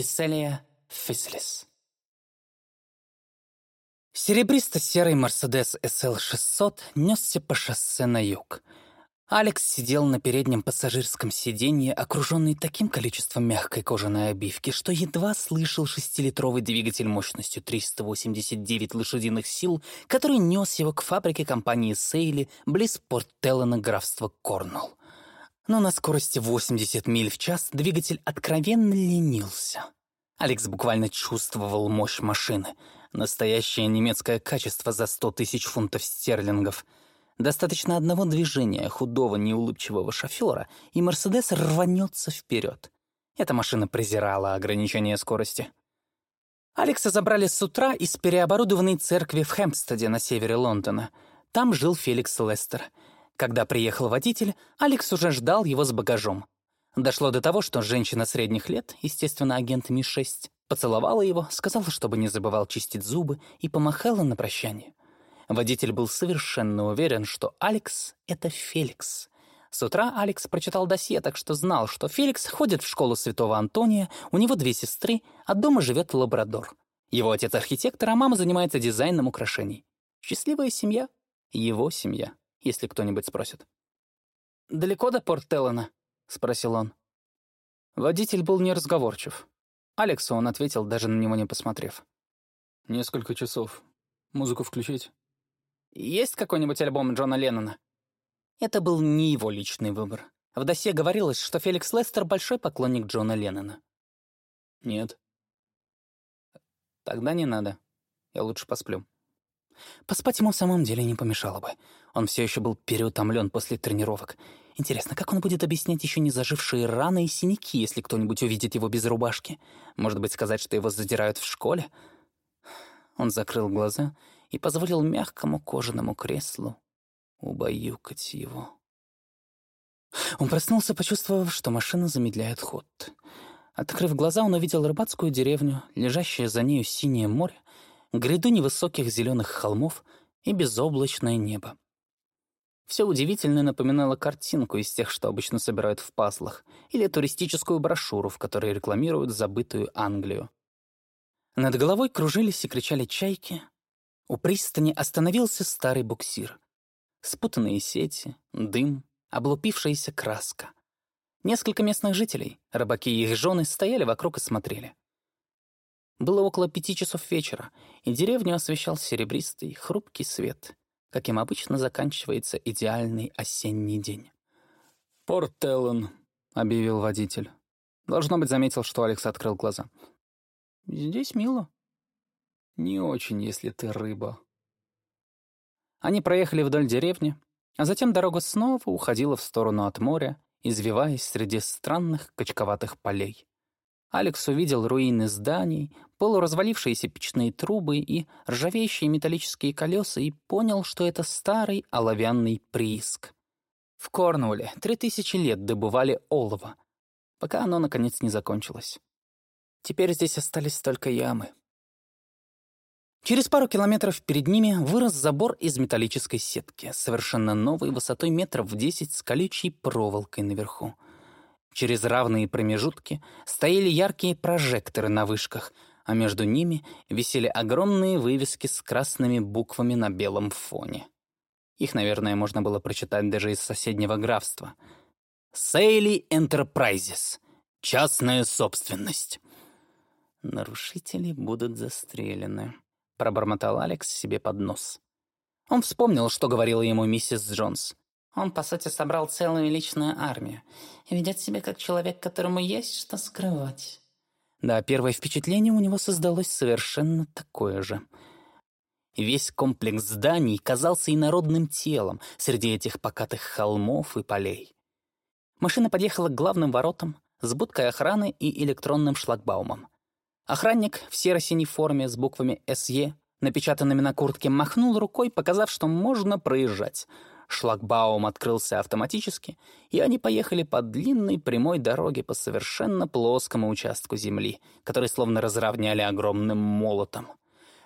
Фиселия Фислис. Серебристо-серый Мерседес SL600 несся по шоссе на юг. Алекс сидел на переднем пассажирском сиденье, окруженный таким количеством мягкой кожаной обивки, что едва слышал шестилитровый двигатель мощностью 389 лошадиных сил, который нес его к фабрике компании Сейли близ Порт-Теллена графства Корнуолл. Но на скорости 80 миль в час двигатель откровенно ленился. Алекс буквально чувствовал мощь машины. Настоящее немецкое качество за 100 тысяч фунтов стерлингов — Достаточно одного движения худого, неулыбчивого шофера, и «Мерседес» рванется вперед. Эта машина презирала ограничение скорости. Алекса забрали с утра из переоборудованной церкви в Хэмпстеде на севере Лондона. Там жил Феликс Лестер. Когда приехал водитель, Алекс уже ждал его с багажом. Дошло до того, что женщина средних лет, естественно, агент Ми-6, поцеловала его, сказала, чтобы не забывал чистить зубы, и помахала на прощание. Водитель был совершенно уверен, что Алекс — это Феликс. С утра Алекс прочитал досье, так что знал, что Феликс ходит в школу Святого Антония, у него две сестры, а дома живет лабрадор. Его отец архитектор, а мама занимается дизайном украшений. Счастливая семья — его семья, если кто-нибудь спросит. «Далеко до порт Теллена?» — спросил он. Водитель был неразговорчив. Алексу он ответил, даже на него не посмотрев. «Несколько часов. Музыку включить?» Есть какой-нибудь альбом Джона Леннона?» Это был не его личный выбор. В досье говорилось, что Феликс Лестер — большой поклонник Джона Леннона. «Нет». «Тогда не надо. Я лучше посплю». Поспать ему в самом деле не помешало бы. Он все еще был переутомлен после тренировок. Интересно, как он будет объяснять еще не зажившие раны и синяки, если кто-нибудь увидит его без рубашки? Может быть, сказать, что его задирают в школе? Он закрыл глаза и позволил мягкому кожаному креслу убаюкать его. Он проснулся, почувствовав, что машина замедляет ход. Открыв глаза, он увидел рыбацкую деревню, лежащее за нею синее море, гряду невысоких зеленых холмов и безоблачное небо. Все удивительно напоминало картинку из тех, что обычно собирают в паслах, или туристическую брошюру, в которой рекламируют забытую Англию. Над головой кружились и кричали чайки, у пристани остановился старый буксир. Спутанные сети, дым, облупившаяся краска. Несколько местных жителей, рыбаки и их жены, стояли вокруг и смотрели. Было около пяти часов вечера, и деревню освещал серебристый, хрупкий свет, каким обычно заканчивается идеальный осенний день. «Порт Теллен», — объявил водитель. Должно быть, заметил, что Алекс открыл глаза. «Здесь мило», не очень, если ты рыба. Они проехали вдоль деревни, а затем дорога снова уходила в сторону от моря, извиваясь среди странных качковатых полей. Алекс увидел руины зданий, полуразвалившиеся печные трубы и ржавеющие металлические колеса и понял, что это старый оловянный прииск. В Корнуолле три тысячи лет добывали олово, пока оно, наконец, не закончилось. Теперь здесь остались только ямы. Через пару километров перед ними вырос забор из металлической сетки, совершенно новой, высотой метров в десять, с колючей проволокой наверху. Через равные промежутки стояли яркие прожекторы на вышках, а между ними висели огромные вывески с красными буквами на белом фоне. Их, наверное, можно было прочитать даже из соседнего графства. «Сейли Энтерпрайзес. Частная собственность». Нарушители будут застрелены пробормотал Алекс себе под нос. Он вспомнил, что говорила ему миссис Джонс. Он, по сути, собрал целую личную армию и ведет себя как человек, которому есть что скрывать. Да, первое впечатление у него создалось совершенно такое же. Весь комплекс зданий казался инородным телом среди этих покатых холмов и полей. Машина подъехала к главным воротам с будкой охраны и электронным шлагбаумом. Охранник в серо-синей форме с буквами «СЕ», напечатанными на куртке, махнул рукой, показав, что можно проезжать. Шлагбаум открылся автоматически, и они поехали по длинной прямой дороге по совершенно плоскому участку земли, который словно разровняли огромным молотом.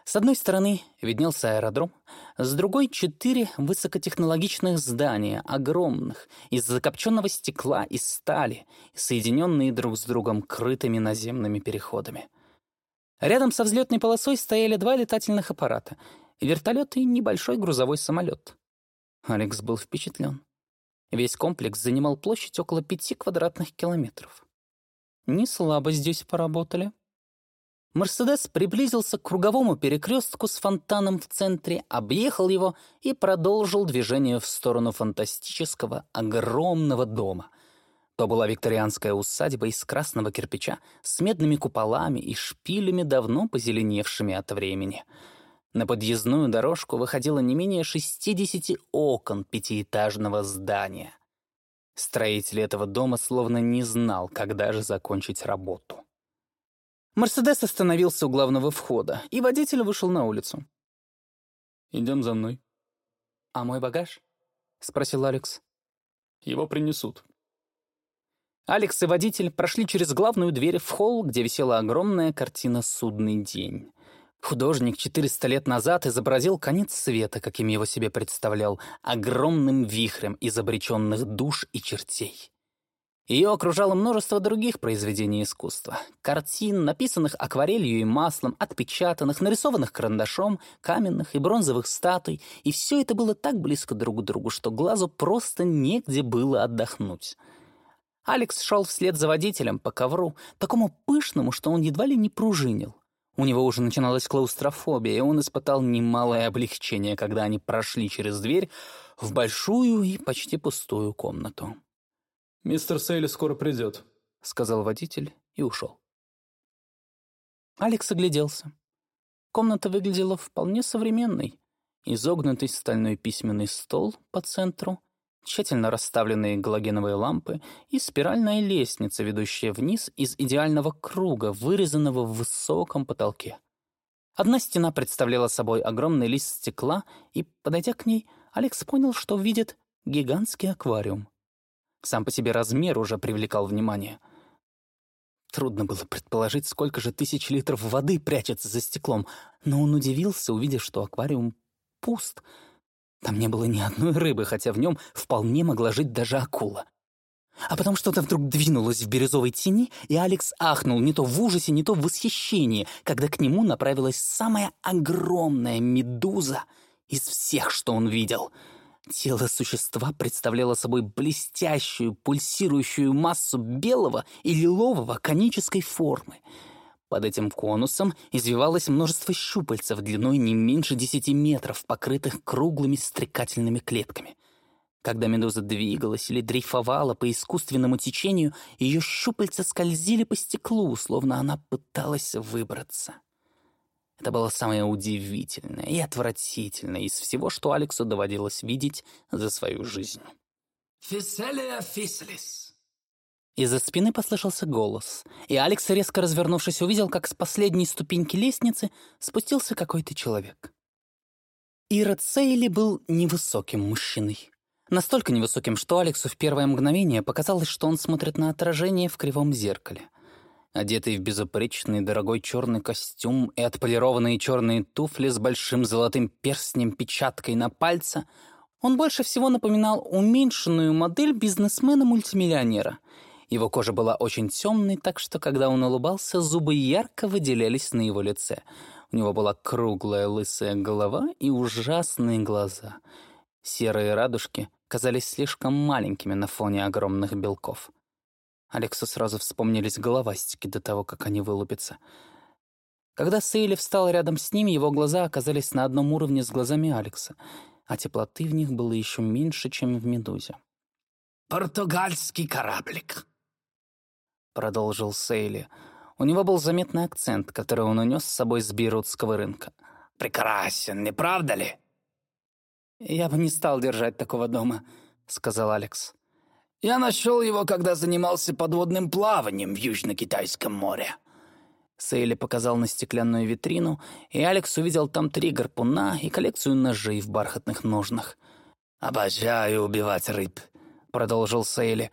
С одной стороны виднелся аэродром, с другой — четыре высокотехнологичных здания, огромных, из закопченного стекла и стали, соединенные друг с другом крытыми наземными переходами. Рядом со взлетной полосой стояли два летательных аппарата — вертолет и небольшой грузовой самолет. Алекс был впечатлен. Весь комплекс занимал площадь около пяти квадратных километров. Не слабо здесь поработали. Мерседес приблизился к круговому перекрестку с фонтаном в центре, объехал его и продолжил движение в сторону фантастического огромного дома. То была викторианская усадьба из красного кирпича с медными куполами и шпилями, давно позеленевшими от времени. На подъездную дорожку выходило не менее 60 окон пятиэтажного здания. Строитель этого дома словно не знал, когда же закончить работу. Мерседес остановился у главного входа, и водитель вышел на улицу. «Идем за мной». «А мой багаж?» — спросил Алекс. «Его принесут». Алекс и водитель прошли через главную дверь в холл, где висела огромная картина «Судный день». Художник 400 лет назад изобразил конец света, каким его себе представлял, огромным вихрем из обреченных душ и чертей. Ее окружало множество других произведений искусства. Картин, написанных акварелью и маслом, отпечатанных, нарисованных карандашом, каменных и бронзовых статуй. И все это было так близко друг к другу, что глазу просто негде было отдохнуть. Алекс шел вслед за водителем по ковру, такому пышному, что он едва ли не пружинил. У него уже начиналась клаустрофобия, и он испытал немалое облегчение, когда они прошли через дверь в большую и почти пустую комнату. «Мистер Сейли скоро придет», — сказал водитель и ушел. Алекс огляделся. Комната выглядела вполне современной. Изогнутый стальной письменный стол по центру, тщательно расставленные галогеновые лампы и спиральная лестница, ведущая вниз из идеального круга, вырезанного в высоком потолке. Одна стена представляла собой огромный лист стекла, и, подойдя к ней, Алекс понял, что видит гигантский аквариум. Сам по себе размер уже привлекал внимание. Трудно было предположить, сколько же тысяч литров воды прячется за стеклом, но он удивился, увидев, что аквариум пуст. Там не было ни одной рыбы, хотя в нем вполне могла жить даже акула. А потом что-то вдруг двинулось в бирюзовой тени, и Алекс ахнул не то в ужасе, не то в восхищении, когда к нему направилась самая огромная медуза из всех, что он видел — Тело существа представляло собой блестящую, пульсирующую массу белого и лилового конической формы. Под этим конусом извивалось множество щупальцев длиной не меньше десяти метров, покрытых круглыми стрекательными клетками. Когда медуза двигалась или дрейфовала по искусственному течению, ее щупальца скользили по стеклу, словно она пыталась выбраться. Это было самое удивительное и отвратительное из всего, что Алексу доводилось видеть за свою жизнь. «Фиселия фиселис!» Из-за спины послышался голос, и Алекс, резко развернувшись, увидел, как с последней ступеньки лестницы спустился какой-то человек. Ирод Сейли был невысоким мужчиной. Настолько невысоким, что Алексу в первое мгновение показалось, что он смотрит на отражение в кривом зеркале. Одетый в безупречный дорогой черный костюм и отполированные черные туфли с большим золотым перстнем-печаткой на пальце, он больше всего напоминал уменьшенную модель бизнесмена-мультимиллионера. Его кожа была очень темной, так что, когда он улыбался, зубы ярко выделялись на его лице. У него была круглая лысая голова и ужасные глаза. Серые радужки казались слишком маленькими на фоне огромных белков. Алексу сразу вспомнились головастики до того, как они вылупятся. Когда Сейли встал рядом с ним, его глаза оказались на одном уровне с глазами Алекса, а теплоты в них было еще меньше, чем в «Медузе». «Португальский кораблик», — продолжил Сейли. У него был заметный акцент, который он унес с собой с бирутского рынка. «Прекрасен, не правда ли?» «Я бы не стал держать такого дома», — сказал Алекс. Я нашел его, когда занимался подводным плаванием в Южно-Китайском море». Сейли показал на стеклянную витрину, и Алекс увидел там три гарпуна и коллекцию ножей в бархатных ножнах. «Обожаю убивать рыб», — продолжил Сейли.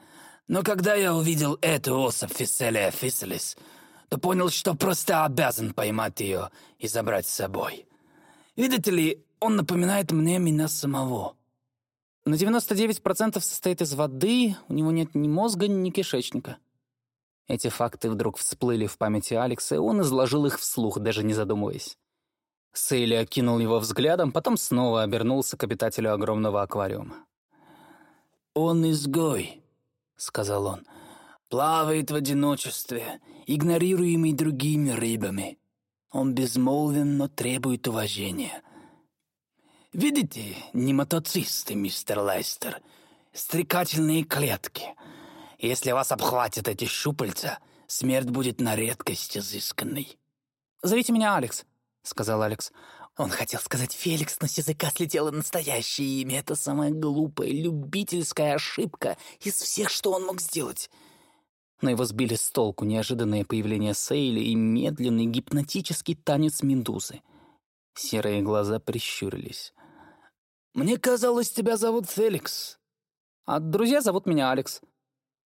«Но когда я увидел эту особь Фиселия фиселис, то понял, что просто обязан поймать ее и забрать с собой. Видите ли, он напоминает мне меня самого. На 99% состоит из воды, у него нет ни мозга, ни кишечника. Эти факты вдруг всплыли в памяти Алекса, и он изложил их вслух, даже не задумываясь. Сейли окинул его взглядом, потом снова обернулся к обитателю огромного аквариума. «Он изгой», — сказал он, — «плавает в одиночестве, игнорируемый другими рыбами. Он безмолвен, но требует уважения. Видите, нематоцисты, мистер Лестер, стрекательные клетки. Если вас обхватят эти щупальца, смерть будет на редкость изысканной». «Зовите меня Алекс», — сказал Алекс. Он хотел сказать Феликс, но с языка слетело настоящее имя. Это самая глупая, любительская ошибка из всех, что он мог сделать. Но его сбили с толку неожиданное появление Сейли и медленный гипнотический танец Медузы. Серые глаза прищурились. «Мне казалось, тебя зовут Феликс». «А друзья зовут меня Алекс».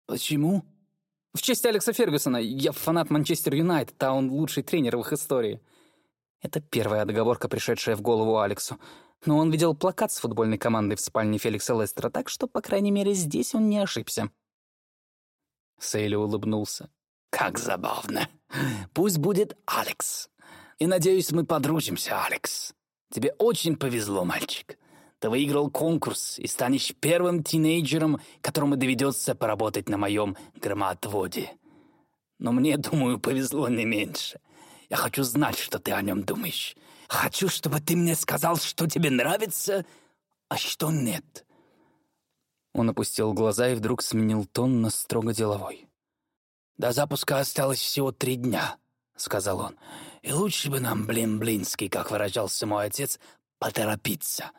«Почему?» «В честь Алекса Фергюсона. Я фанат Манчестер Юнайтед, а он лучший тренер в их истории». Это первая отговорка, пришедшая в голову Алексу. Но он видел плакат с футбольной командой в спальне Феликса Лестера, так что, по крайней мере, здесь он не ошибся. Сейли улыбнулся. «Как забавно. Пусть будет Алекс. И, надеюсь, мы подружимся, Алекс. Тебе очень повезло, мальчик. Ты выиграл конкурс и станешь первым тинейджером, которому доведется поработать на моем громоотводе. Но мне, думаю, повезло не меньше. Я хочу знать, что ты о нем думаешь. Хочу, чтобы ты мне сказал, что тебе нравится, а что нет». Он опустил глаза и вдруг сменил тон на строго деловой. «До запуска осталось всего три дня», — сказал он. «И лучше бы нам, блин-блинский, как выражался мой отец, поторопиться.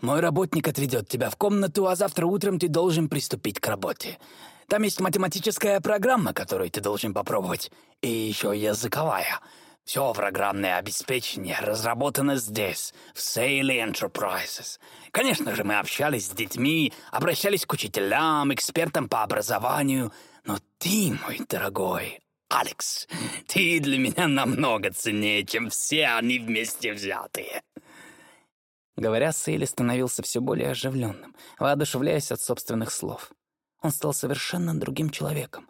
Мой работник отведет тебя в комнату, а завтра утром ты должен приступить к работе. Там есть математическая программа, которую ты должен попробовать, и еще языковая. Все программное обеспечение разработано здесь, в Sailey Enterprises. Конечно же, мы общались с детьми, обращались к учителям, экспертам по образованию. Но ты, мой дорогой Алекс, ты для меня намного ценнее, чем все они вместе взятые. Говоря, Сейли становился все более оживленным, воодушевляясь от собственных слов. Он стал совершенно другим человеком.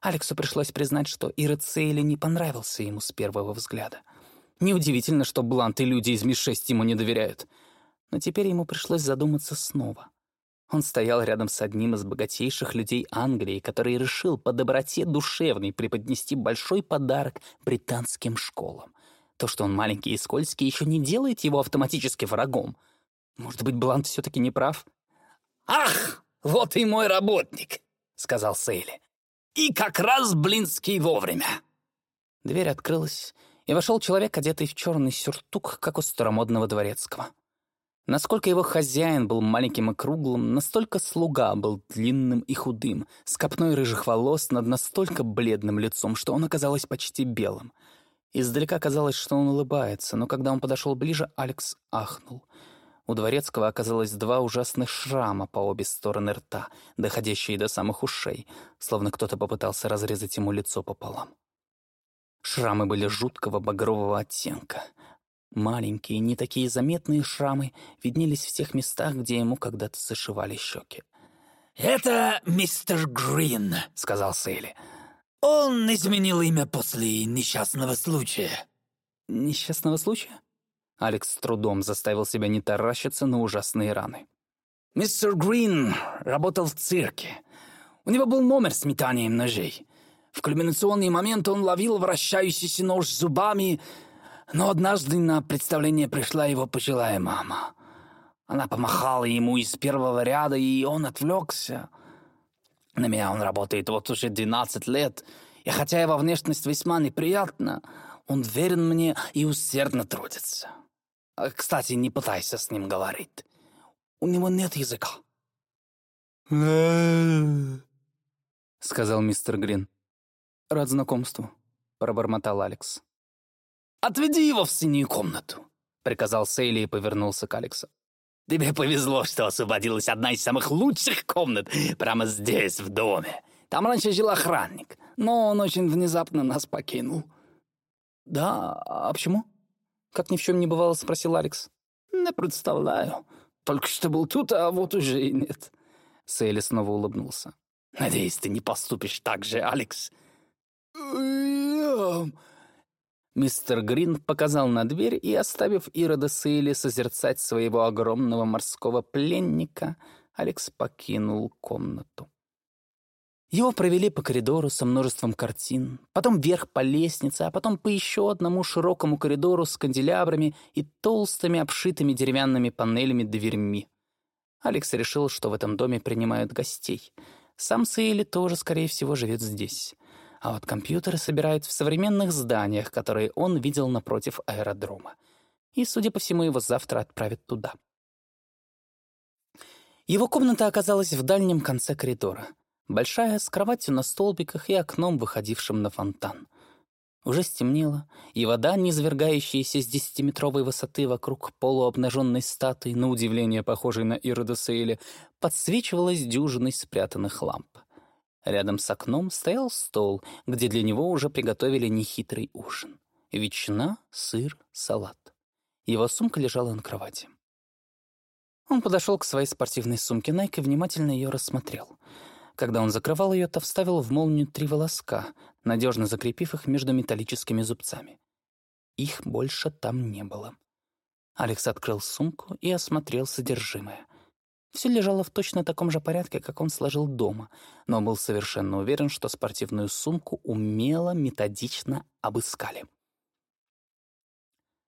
Алексу пришлось признать, что Ирод Сейли не понравился ему с первого взгляда. Неудивительно, что Блант и люди из Ми-6 ему не доверяют. Но теперь ему пришлось задуматься снова. Он стоял рядом с одним из богатейших людей Англии, который решил по доброте душевной преподнести большой подарок британским школам. То, что он маленький и скользкий, еще не делает его автоматически врагом. Может быть, Блант все-таки не прав? «Ах, вот и мой работник», — сказал Сейли. И как раз Блинский вовремя. Дверь открылась, и вошел человек, одетый в черный сюртук, как у старомодного дворецкого. Насколько его хозяин был маленьким и круглым, настолько слуга был длинным и худым, с копной рыжих волос над настолько бледным лицом, что он оказалось почти белым. Издалека казалось, что он улыбается, но когда он подошел ближе, Алекс ахнул. У Дворецкого оказалось два ужасных шрама по обе стороны рта, доходящие до самых ушей, словно кто-то попытался разрезать ему лицо пополам. Шрамы были жуткого багрового оттенка. Маленькие, не такие заметные шрамы виднелись в тех местах, где ему когда-то зашивали щеки. «Это мистер Грин», — сказал Сейли. «Он изменил имя после несчастного случая». «Несчастного случая?» Алекс с трудом заставил себя не таращиться на ужасные раны. «Мистер Грин работал в цирке. У него был номер с метанием ножей. В кульминационный момент он ловил вращающийся нож зубами, но однажды на представление пришла его пожилая мама. Она помахала ему из первого ряда, и он отвлекся. На меня он работает вот уже 12 лет, и хотя его внешность весьма неприятна, он верен мне и усердно трудится. А, кстати, не пытайся с ним говорить. У него нет языка. сказал мистер Грин. «Рад знакомству», — пробормотал Алекс. «Отведи его в синюю комнату», — приказал Сейли и повернулся к Алексу. «Тебе повезло, что освободилась одна из самых лучших комнат прямо здесь, в доме. Там раньше жил охранник, но он очень внезапно нас покинул». «Да? А почему?» Как ни в чем не бывало, спросил Алекс. «Не представляю. Только что был тут, а вот уже и нет». Сейли снова улыбнулся. «Надеюсь, ты не поступишь так же, Алекс». Мистер Грин показал на дверь и, оставив Ирода Сейли созерцать своего огромного морского пленника, Алекс покинул комнату. Его провели по коридору со множеством картин, потом вверх по лестнице, а потом по еще одному широкому коридору с канделябрами и толстыми обшитыми деревянными панелями дверьми. Алекс решил, что в этом доме принимают гостей. Сам Сейли тоже, скорее всего, живет здесь. А вот компьютеры собирают в современных зданиях, которые он видел напротив аэродрома. И, судя по всему, его завтра отправят туда. Его комната оказалась в дальнем конце коридора — Большая, с кроватью на столбиках и окном, выходившим на фонтан. Уже стемнело, и вода, низвергающаяся с десятиметровой высоты вокруг полуобнаженной статуи, на удивление похожей на Ирода Сейля, подсвечивалась дюжиной спрятанных ламп. Рядом с окном стоял стол, где для него уже приготовили нехитрый ужин. Ветчина, сыр, салат. Его сумка лежала на кровати. Он подошел к своей спортивной сумке Nike и внимательно ее рассмотрел — когда он закрывал ее, то вставил в молнию три волоска, надежно закрепив их между металлическими зубцами. Их больше там не было. Алекс открыл сумку и осмотрел содержимое. Все лежало в точно таком же порядке, как он сложил дома, но был совершенно уверен, что спортивную сумку умело, методично обыскали.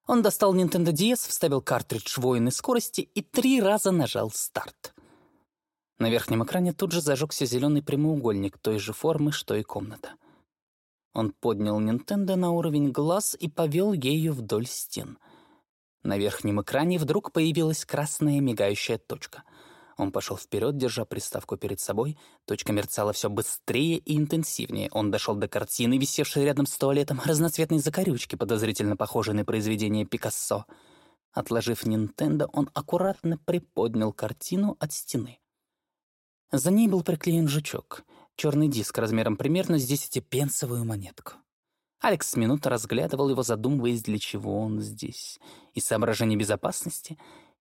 Он достал Nintendo DS, вставил картридж воины скорости и три раза нажал «Старт». На верхнем экране тут же зажегся зеленый прямоугольник той же формы, что и комната. Он поднял Нинтендо на уровень глаз и повел ею вдоль стен. На верхнем экране вдруг появилась красная мигающая точка. Он пошел вперед, держа приставку перед собой. Точка мерцала все быстрее и интенсивнее. Он дошел до картины, висевшей рядом с туалетом, разноцветной закорючки, подозрительно похожей на произведение Пикассо. Отложив Нинтендо, он аккуратно приподнял картину от стены. За ней был приклеен жучок, черный диск размером примерно с десятипенсовую монетку. Алекс с минуты разглядывал его, задумываясь, для чего он здесь. Из соображений безопасности?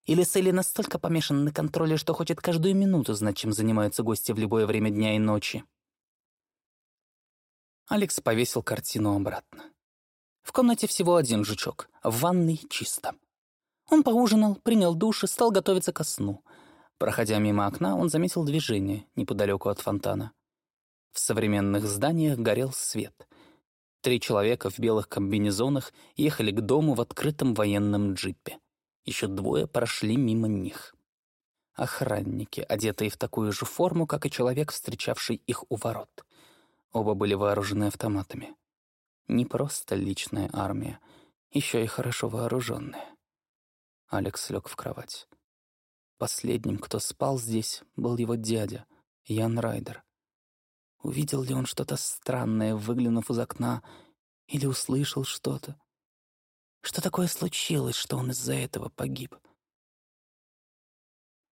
Или Селли настолько помешан на контроле, что хочет каждую минуту знать, чем занимаются гости в любое время дня и ночи? Алекс повесил картину обратно. В комнате всего один жучок, в ванной чисто. Он поужинал, принял душ и стал готовиться ко сну. Проходя мимо окна, он заметил движение неподалеку от фонтана. В современных зданиях горел свет. Три человека в белых комбинезонах ехали к дому в открытом военном джипе. Еще двое прошли мимо них. Охранники, одетые в такую же форму, как и человек, встречавший их у ворот. Оба были вооружены автоматами. Не просто личная армия, еще и хорошо вооруженная. Алекс лег в кровать. Последним, кто спал здесь, был его дядя, Ян Райдер. Увидел ли он что-то странное, выглянув из окна, или услышал что-то? Что такое случилось, что он из-за этого погиб?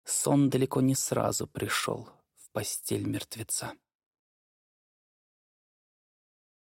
Сон далеко не сразу пришел в постель мертвеца.